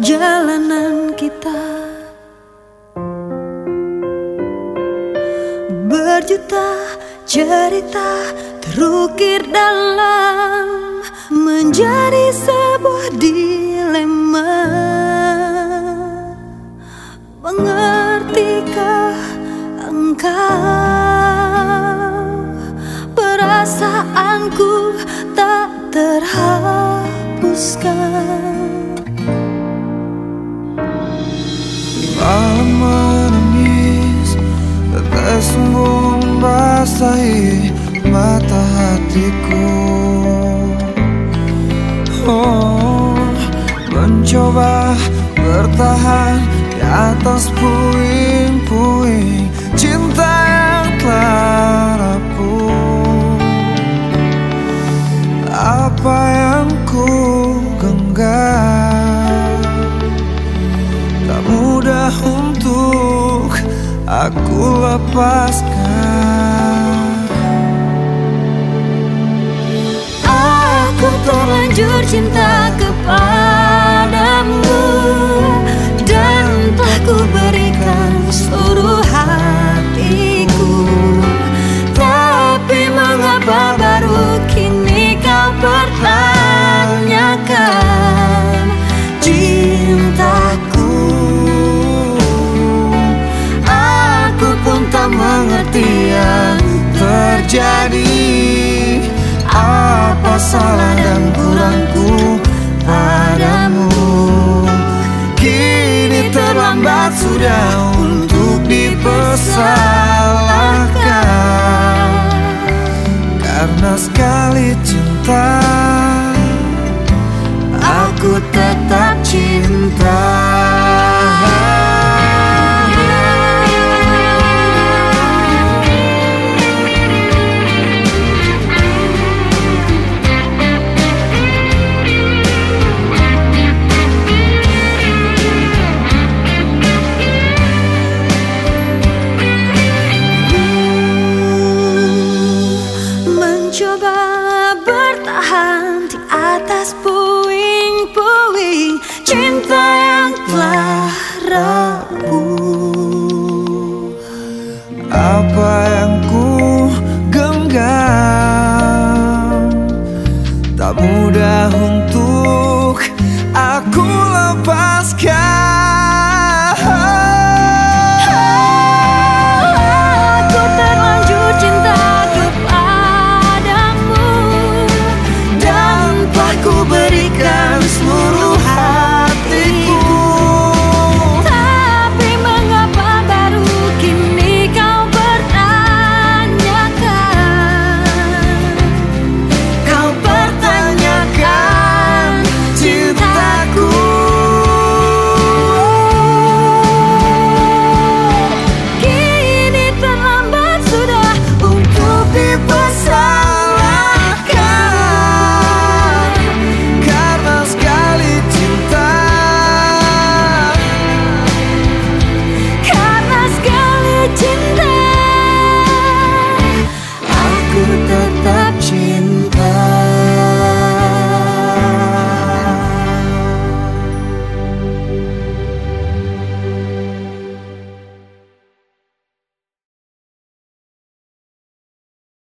Perjalanan kita. Berjuta cerita terukir dalam Menjadi sebuah dilema. Mengertikah engkau? Perasaanku tak terhapuskan membasahi mata hatiku. Oh, mencoba bertahan di atas puing-puing cinta yang telah rapuh. Apa yang ku genggam? Tak mudah untuk aku lepaskan salah dan kurangku padamu. Kini terlambat sudah untuk dipersalahkan. Karena sekali cinta